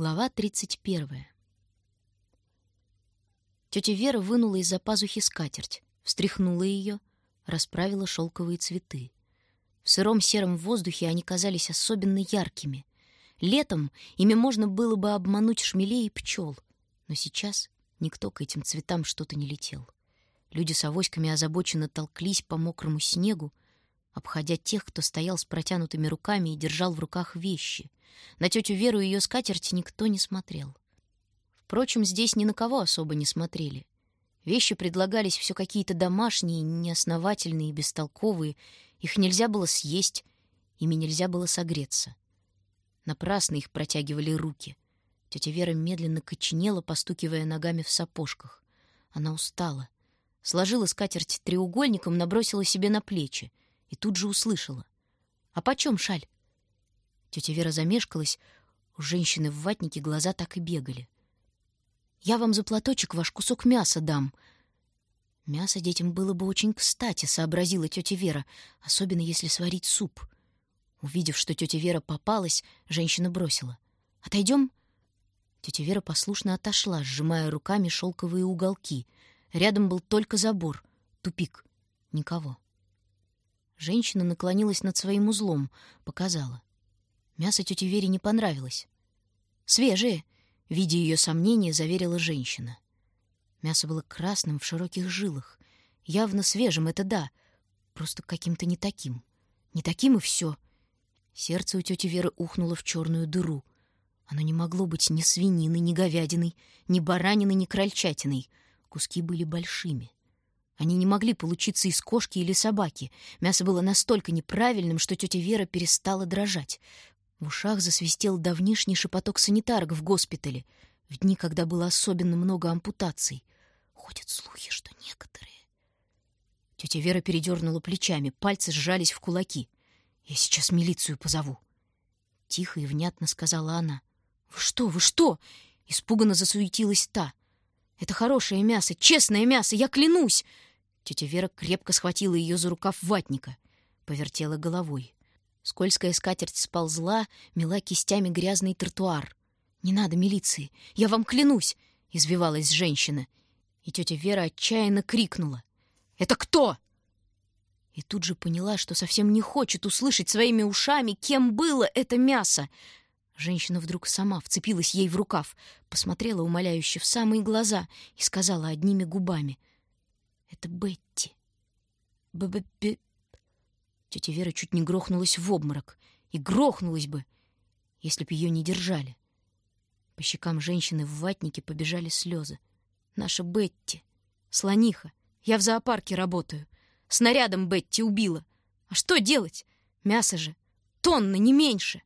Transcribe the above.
Глава 31. Тетя Вера вынула из-за пазухи скатерть, встряхнула ее, расправила шелковые цветы. В сыром сером воздухе они казались особенно яркими. Летом ими можно было бы обмануть шмелей и пчел, но сейчас никто к этим цветам что-то не летел. Люди с авоськами озабоченно толклись по мокрому снегу, обходя тех, кто стоял с протянутыми руками и держал в руках вещи — на тетю Веру и ее скатерть никто не смотрел. Впрочем, здесь ни на кого особо не смотрели. Вещи предлагались все какие-то домашние, неосновательные, бестолковые. Их нельзя было съесть, ими нельзя было согреться. Напрасно их протягивали руки. Тетя Вера медленно коченела, постукивая ногами в сапожках. Она устала. Сложила скатерть треугольником, набросила себе на плечи и тут же услышала. «А почем шаль?» Тетя Вера замешкалась. У женщины в ватнике глаза так и бегали. «Я вам за платочек ваш кусок мяса дам». «Мясо детям было бы очень кстати», — сообразила тетя Вера, особенно если сварить суп. Увидев, что тетя Вера попалась, женщина бросила. «Отойдем?» Тетя Вера послушно отошла, сжимая руками шелковые уголки. Рядом был только забор, тупик. Никого. Женщина наклонилась над своим узлом, показала. Мясо тете Вере не понравилось. «Свежее!» — видя ее сомнения, заверила женщина. Мясо было красным в широких жилах. Явно свежим, это да. Просто каким-то не таким. Не таким и все. Сердце у тети Веры ухнуло в черную дыру. Оно не могло быть ни свининой, ни говядиной, ни бараниной, ни крольчатиной. Куски были большими. Они не могли получиться из кошки или собаки. Мясо было настолько неправильным, что тетя Вера перестала дрожать. В ушах засвистел давнишний шепоток санитарок в госпитале, в дни, когда было особенно много ампутаций. Ходят слухи, что некоторые... Тетя Вера передернула плечами, пальцы сжались в кулаки. «Я сейчас милицию позову». Тихо и внятно сказала она. «Вы что, вы что?» Испуганно засуетилась та. «Это хорошее мясо, честное мясо, я клянусь!» Тетя Вера крепко схватила ее за рукав ватника, повертела головой. Скользкая скатерть сползла, мела кистями грязный тротуар. «Не надо милиции! Я вам клянусь!» — извивалась женщина. И тетя Вера отчаянно крикнула. «Это кто?» И тут же поняла, что совсем не хочет услышать своими ушами, кем было это мясо. Женщина вдруг сама вцепилась ей в рукав, посмотрела умоляюще в самые глаза и сказала одними губами. «Это Бетти». «Б-б-б... Тетя Вера чуть не грохнулась в обморок. И грохнулась бы, если б ее не держали. По щекам женщины в ватнике побежали слезы. Наша Бетти. Слониха. Я в зоопарке работаю. Снарядом Бетти убила. А что делать? Мясо же. Тонны, не меньше.